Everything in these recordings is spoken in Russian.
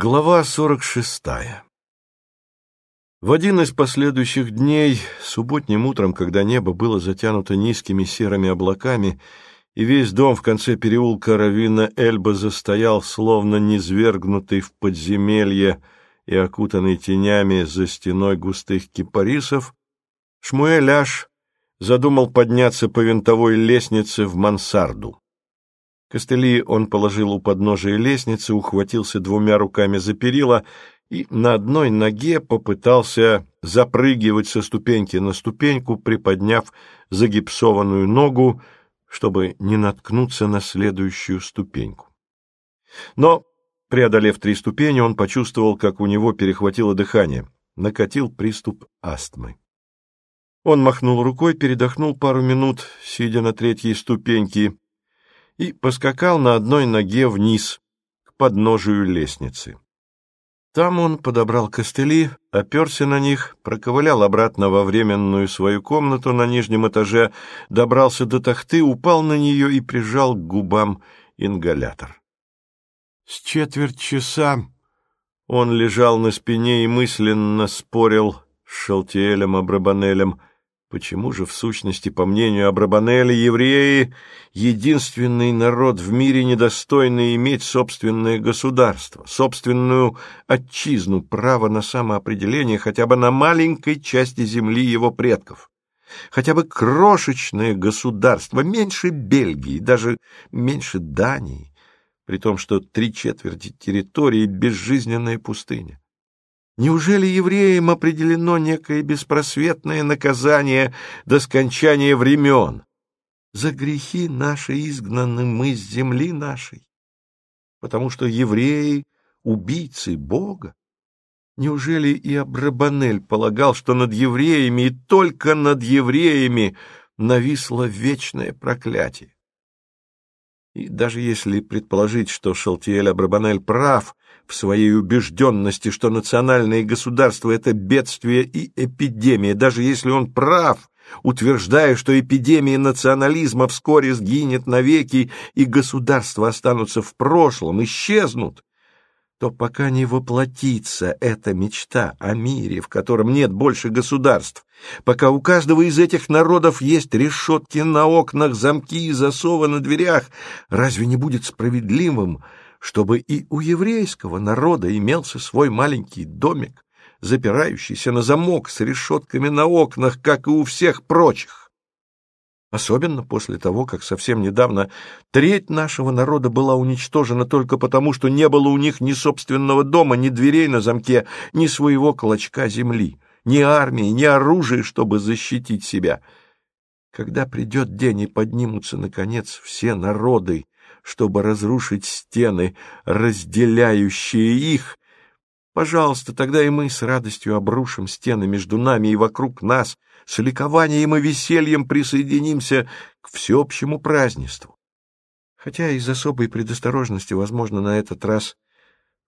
Глава 46 В один из последующих дней, субботним утром, когда небо было затянуто низкими серыми облаками, и весь дом в конце переулка Равина Эльба застоял, словно низвергнутый в подземелье и окутанный тенями за стеной густых кипарисов, Шмуэль задумал подняться по винтовой лестнице в мансарду. Костыли он положил у подножия лестницы, ухватился двумя руками за перила и на одной ноге попытался запрыгивать со ступеньки на ступеньку, приподняв загипсованную ногу, чтобы не наткнуться на следующую ступеньку. Но, преодолев три ступени, он почувствовал, как у него перехватило дыхание, накатил приступ астмы. Он махнул рукой, передохнул пару минут, сидя на третьей ступеньке, и поскакал на одной ноге вниз, к подножию лестницы. Там он подобрал костыли, оперся на них, проковылял обратно во временную свою комнату на нижнем этаже, добрался до тахты, упал на нее и прижал к губам ингалятор. С четверть часа он лежал на спине и мысленно спорил с Шалтиэлем Абрабанелем, Почему же, в сущности, по мнению Абрабанеля, евреи — единственный народ в мире, недостойный иметь собственное государство, собственную отчизну, право на самоопределение хотя бы на маленькой части земли его предков? Хотя бы крошечное государство, меньше Бельгии, даже меньше Дании, при том, что три четверти территории — безжизненная пустыня. Неужели евреям определено некое беспросветное наказание до скончания времен? За грехи наши изгнаны мы с земли нашей, потому что евреи — убийцы Бога. Неужели и Абрабанель полагал, что над евреями и только над евреями нависло вечное проклятие? И даже если предположить, что Шалтиэль Абрабанель прав в своей убежденности, что национальное государство — это бедствие и эпидемия, даже если он прав, утверждая, что эпидемия национализма вскоре сгинет навеки и государства останутся в прошлом, исчезнут, то пока не воплотится эта мечта о мире, в котором нет больше государств, пока у каждого из этих народов есть решетки на окнах, замки и засовы на дверях, разве не будет справедливым, чтобы и у еврейского народа имелся свой маленький домик, запирающийся на замок с решетками на окнах, как и у всех прочих? Особенно после того, как совсем недавно треть нашего народа была уничтожена только потому, что не было у них ни собственного дома, ни дверей на замке, ни своего клочка земли, ни армии, ни оружия, чтобы защитить себя. Когда придет день и поднимутся, наконец, все народы, чтобы разрушить стены, разделяющие их, пожалуйста, тогда и мы с радостью обрушим стены между нами и вокруг нас, с ликованием и весельем присоединимся к всеобщему празднеству. Хотя из особой предосторожности, возможно, на этот раз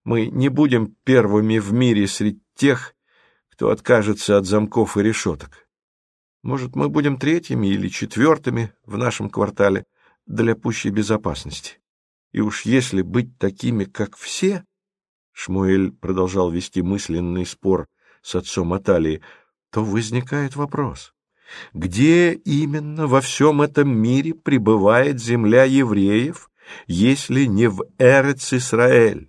мы не будем первыми в мире среди тех, кто откажется от замков и решеток. Может, мы будем третьими или четвертыми в нашем квартале для пущей безопасности. И уж если быть такими, как все, Шмуэль продолжал вести мысленный спор с отцом Аталии, то возникает вопрос, где именно во всем этом мире пребывает земля евреев, если не в Эрец-Исраэль?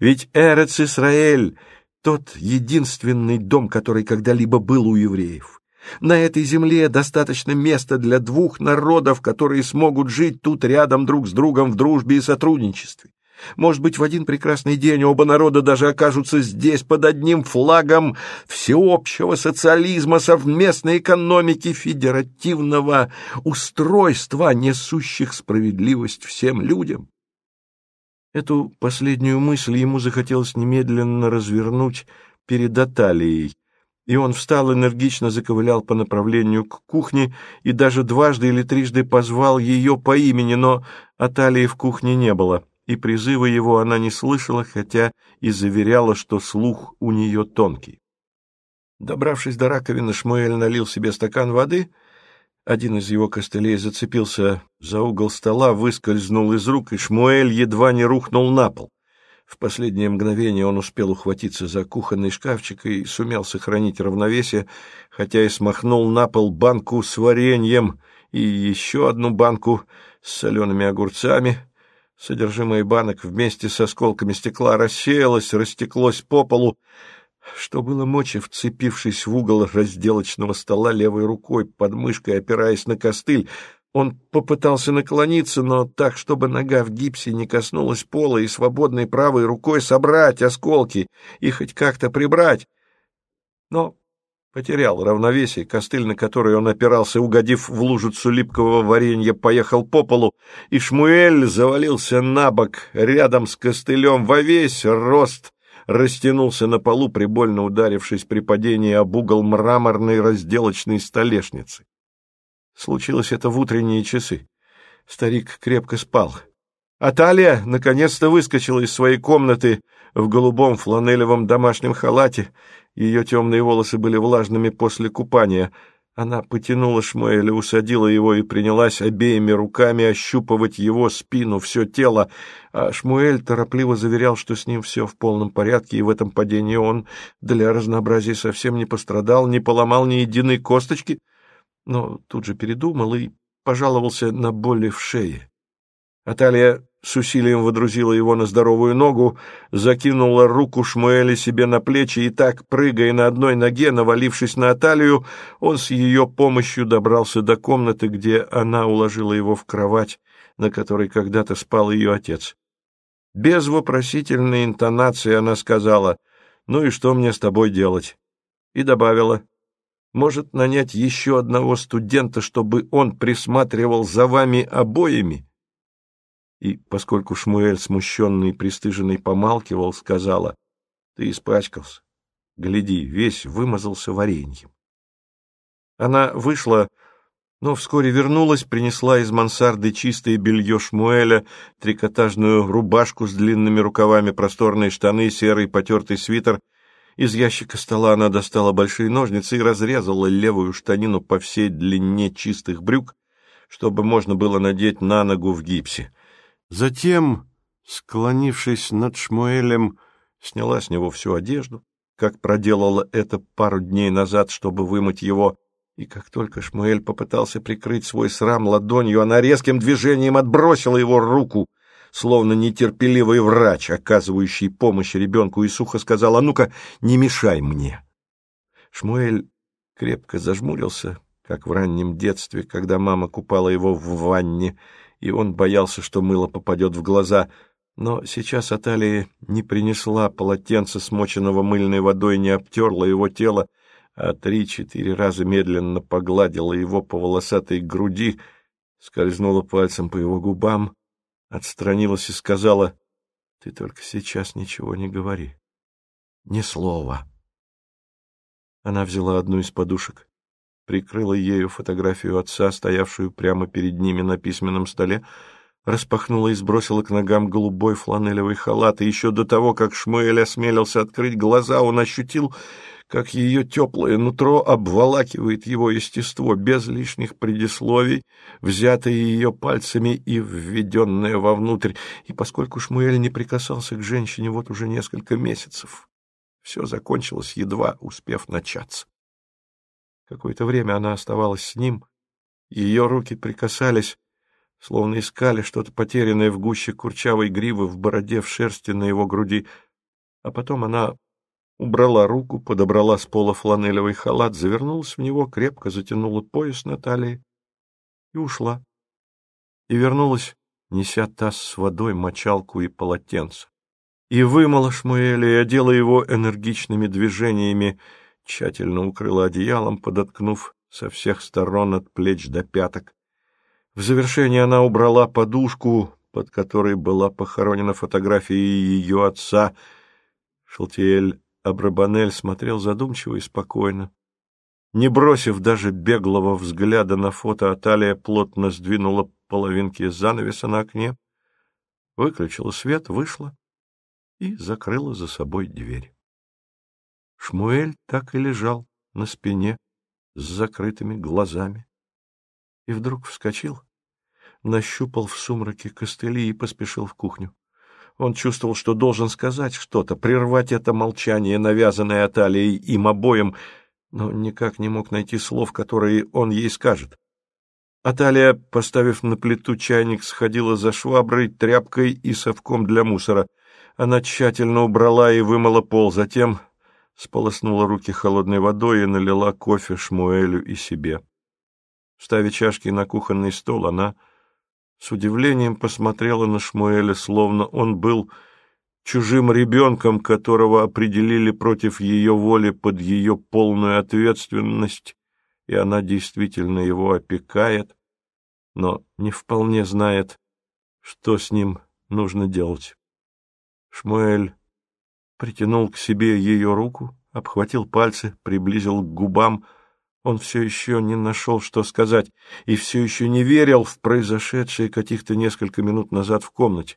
Ведь Эрец-Исраэль — тот единственный дом, который когда-либо был у евреев. На этой земле достаточно места для двух народов, которые смогут жить тут рядом друг с другом в дружбе и сотрудничестве. Может быть, в один прекрасный день оба народа даже окажутся здесь под одним флагом всеобщего социализма, совместной экономики, федеративного устройства, несущих справедливость всем людям. Эту последнюю мысль ему захотелось немедленно развернуть перед Аталией, и он встал, энергично заковылял по направлению к кухне и даже дважды или трижды позвал ее по имени, но Аталии в кухне не было и призыва его она не слышала, хотя и заверяла, что слух у нее тонкий. Добравшись до раковины, Шмуэль налил себе стакан воды. Один из его костылей зацепился за угол стола, выскользнул из рук, и Шмуэль едва не рухнул на пол. В последнее мгновение он успел ухватиться за кухонный шкафчик и сумел сохранить равновесие, хотя и смахнул на пол банку с вареньем и еще одну банку с солеными огурцами. Содержимое банок вместе с осколками стекла рассеялось, растеклось по полу, что было мочи, вцепившись в угол разделочного стола левой рукой, под мышкой опираясь на костыль, он попытался наклониться, но так, чтобы нога в гипсе не коснулась пола и свободной правой рукой собрать осколки и хоть как-то прибрать. Но потерял равновесие, костыль, на который он опирался, угодив в лужицу липкого варенья, поехал по полу, и Шмуэль завалился на бок рядом с костылем во весь рост, растянулся на полу, прибольно ударившись при падении об угол мраморной разделочной столешницы. Случилось это в утренние часы. Старик крепко спал. А Талия наконец-то выскочила из своей комнаты в голубом фланелевом домашнем халате. Ее темные волосы были влажными после купания. Она потянула Шмуэля, усадила его и принялась обеими руками ощупывать его спину, все тело, а Шмуэль торопливо заверял, что с ним все в полном порядке, и в этом падении он для разнообразия совсем не пострадал, не поломал ни единой косточки — но тут же передумал и пожаловался на боли в шее. Аталия с усилием водрузила его на здоровую ногу, закинула руку Шмуэля себе на плечи и так, прыгая на одной ноге, навалившись на Аталию, он с ее помощью добрался до комнаты, где она уложила его в кровать, на которой когда-то спал ее отец. Без вопросительной интонации она сказала «Ну и что мне с тобой делать?» и добавила может нанять еще одного студента, чтобы он присматривал за вами обоими? И поскольку Шмуэль, смущенный и пристыженный, помалкивал, сказала, «Ты испачкался. Гляди, весь вымазался вареньем». Она вышла, но вскоре вернулась, принесла из мансарды чистое белье Шмуэля, трикотажную рубашку с длинными рукавами, просторные штаны, серый потертый свитер — из ящика стола она достала большие ножницы и разрезала левую штанину по всей длине чистых брюк, чтобы можно было надеть на ногу в гипсе. Затем, склонившись над Шмуэлем, сняла с него всю одежду, как проделала это пару дней назад, чтобы вымыть его, и как только Шмуэль попытался прикрыть свой срам ладонью, она резким движением отбросила его руку — словно нетерпеливый врач, оказывающий помощь ребенку, и сухо сказал, «А ну-ка, не мешай мне!» Шмуэль крепко зажмурился, как в раннем детстве, когда мама купала его в ванне, и он боялся, что мыло попадет в глаза, но сейчас Аталия не принесла полотенца, смоченного мыльной водой, не обтерла его тело, а три-четыре раза медленно погладила его по волосатой груди, скользнула пальцем по его губам, отстранилась и сказала, «Ты только сейчас ничего не говори. Ни слова». Она взяла одну из подушек, прикрыла ею фотографию отца, стоявшую прямо перед ними на письменном столе, распахнула и сбросила к ногам голубой фланелевый халат, и еще до того, как Шмуэль осмелился открыть глаза, он ощутил, как ее теплое нутро обволакивает его естество без лишних предисловий, взятое ее пальцами и введенное вовнутрь. И поскольку Шмуэль не прикасался к женщине вот уже несколько месяцев, все закончилось, едва успев начаться. Какое-то время она оставалась с ним, ее руки прикасались, словно искали что-то потерянное в гуще курчавой гривы, в бороде, в шерсти на его груди, а потом она убрала руку, подобрала с пола фланелевый халат, завернулась в него, крепко затянула пояс на талии и ушла. И вернулась, неся таз с водой, мочалку и полотенце. И вымыла Шмуэля, и одела его энергичными движениями, тщательно укрыла одеялом, подоткнув со всех сторон от плеч до пяток. В завершение она убрала подушку, под которой была похоронена фотография ее отца. Шалтиэль Абрабанель смотрел задумчиво и спокойно. Не бросив даже беглого взгляда на фото, Аталия плотно сдвинула половинки занавеса на окне, выключила свет, вышла и закрыла за собой дверь. Шмуэль так и лежал на спине с закрытыми глазами и вдруг вскочил, нащупал в сумраке костыли и поспешил в кухню. Он чувствовал, что должен сказать что-то, прервать это молчание, навязанное Аталией им обоим, но никак не мог найти слов, которые он ей скажет. Аталия, поставив на плиту чайник, сходила за шваброй, тряпкой и совком для мусора. Она тщательно убрала и вымыла пол, затем сполоснула руки холодной водой и налила кофе Шмуэлю и себе. Ставя чашки на кухонный стол, она с удивлением посмотрела на Шмуэля, словно он был чужим ребенком, которого определили против ее воли под ее полную ответственность, и она действительно его опекает, но не вполне знает, что с ним нужно делать. Шмуэль притянул к себе ее руку, обхватил пальцы, приблизил к губам, он все еще не нашел, что сказать, и все еще не верил в произошедшее каких-то несколько минут назад в комнате.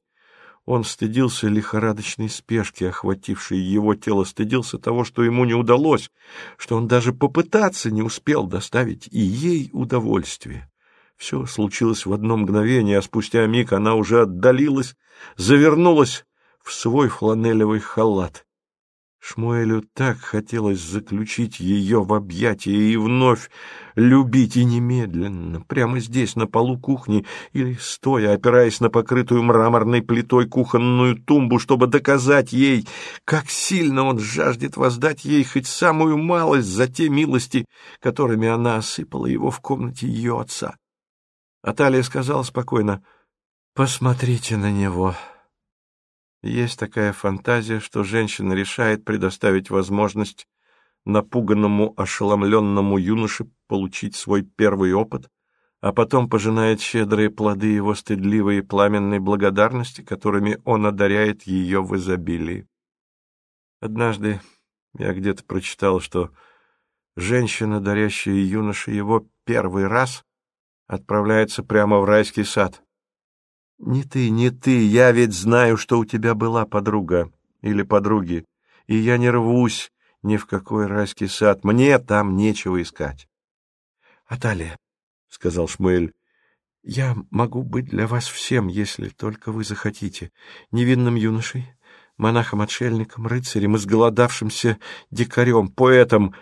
Он стыдился лихорадочной спешки, охватившей его тело, стыдился того, что ему не удалось, что он даже попытаться не успел доставить и ей удовольствие. Все случилось в одно мгновение, а спустя миг она уже отдалилась, завернулась в свой фланелевый халат. Шмуэлю так хотелось заключить ее в объятия и вновь любить и немедленно, прямо здесь, на полу кухни, или стоя, опираясь на покрытую мраморной плитой кухонную тумбу, чтобы доказать ей, как сильно он жаждет воздать ей хоть самую малость за те милости, которыми она осыпала его в комнате ее отца. Аталия сказала спокойно, «Посмотрите на него». Есть такая фантазия, что женщина решает предоставить возможность напуганному, ошеломленному юноше получить свой первый опыт, а потом пожинает щедрые плоды его стыдливой и пламенной благодарности, которыми он одаряет ее в изобилии. Однажды я где-то прочитал, что женщина, дарящая юноше его первый раз, отправляется прямо в райский сад. «Не ты, не ты, я ведь знаю, что у тебя была подруга или подруги, и я не рвусь ни в какой райский сад, мне там нечего искать». «Аталия», — сказал Шмуэль, — «я могу быть для вас всем, если только вы захотите, невинным юношей, монахом-отшельником, рыцарем, изголодавшимся дикарем, поэтом»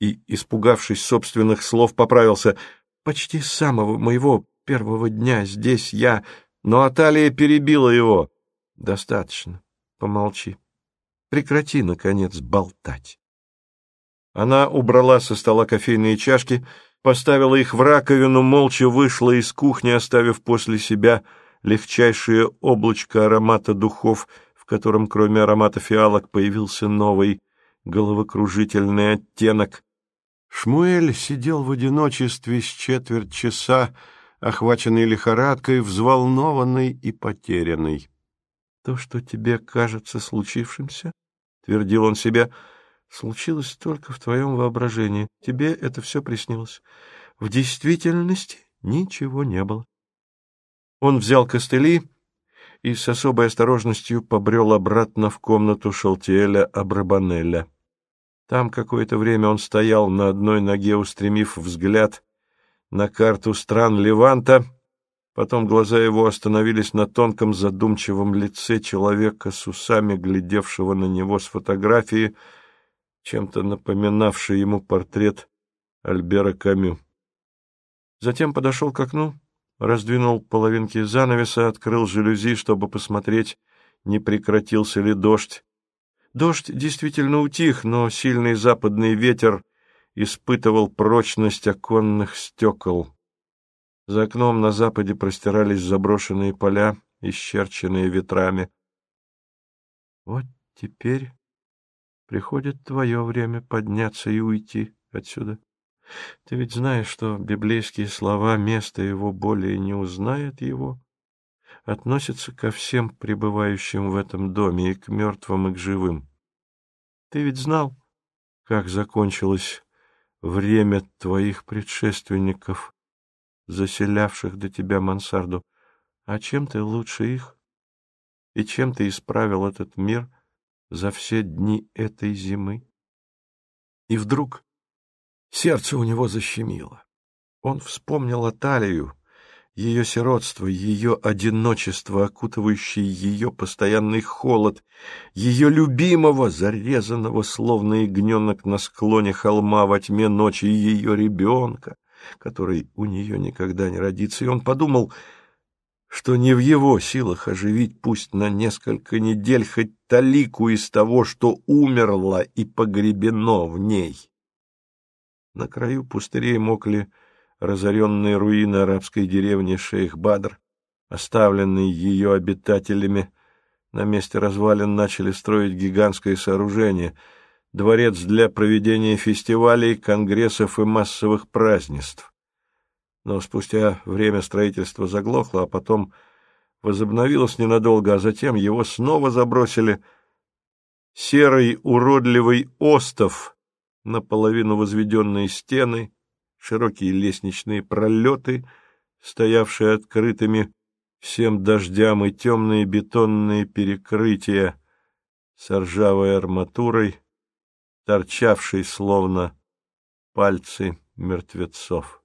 и, испугавшись собственных слов, поправился. «Почти с самого моего первого дня здесь я но Аталия перебила его. «Достаточно. Помолчи. Прекрати, наконец, болтать». Она убрала со стола кофейные чашки, поставила их в раковину, молча вышла из кухни, оставив после себя легчайшее облачко аромата духов, в котором кроме аромата фиалок появился новый головокружительный оттенок. Шмуэль сидел в одиночестве с четверть часа, охваченный лихорадкой, взволнованный и потерянный. «То, что тебе кажется случившимся, — твердил он себе, — случилось только в твоем воображении. Тебе это все приснилось. В действительности ничего не было». Он взял костыли и с особой осторожностью побрел обратно в комнату Шалтиэля Абрабанеля. Там какое-то время он стоял на одной ноге, устремив взгляд на карту стран Леванта, потом глаза его остановились на тонком задумчивом лице человека с усами, глядевшего на него с фотографии, чем-то напоминавший ему портрет Альбера Камю. Затем подошел к окну, раздвинул половинки занавеса, открыл жалюзи, чтобы посмотреть, не прекратился ли дождь. Дождь действительно утих, но сильный западный ветер испытывал прочность оконных стекол. За окном на западе простирались заброшенные поля, исчерченные ветрами. Вот теперь приходит твое время подняться и уйти отсюда. Ты ведь знаешь, что библейские слова «место его более не узнает его» относятся ко всем пребывающим в этом доме, и к мертвым, и к живым. Ты ведь знал, как закончилась время твоих предшественников, заселявших до тебя мансарду, а чем ты лучше их? И чем ты исправил этот мир за все дни этой зимы? И вдруг сердце у него защемило. Он вспомнил Аталию, ее сиротство, ее одиночество, окутывающий ее постоянный холод, ее любимого, зарезанного, словно ягненок на склоне холма во тьме ночи, ее ребенка, который у нее никогда не родится. И он подумал, что не в его силах оживить пусть на несколько недель хоть талику из того, что умерло и погребено в ней. На краю пустырей мокли разоренные руины арабской деревни Шейх-Бадр, оставленные ее обитателями, на месте развалин начали строить гигантское сооружение — дворец для проведения фестивалей, конгрессов и массовых празднеств. Но спустя время строительство заглохло, а потом возобновилось ненадолго, а затем его снова забросили серый уродливый остов, наполовину возведенные стены, широкие лестничные пролеты, стоявшие открытыми всем дождям и темные бетонные перекрытия с ржавой арматурой, торчавшей словно пальцы мертвецов.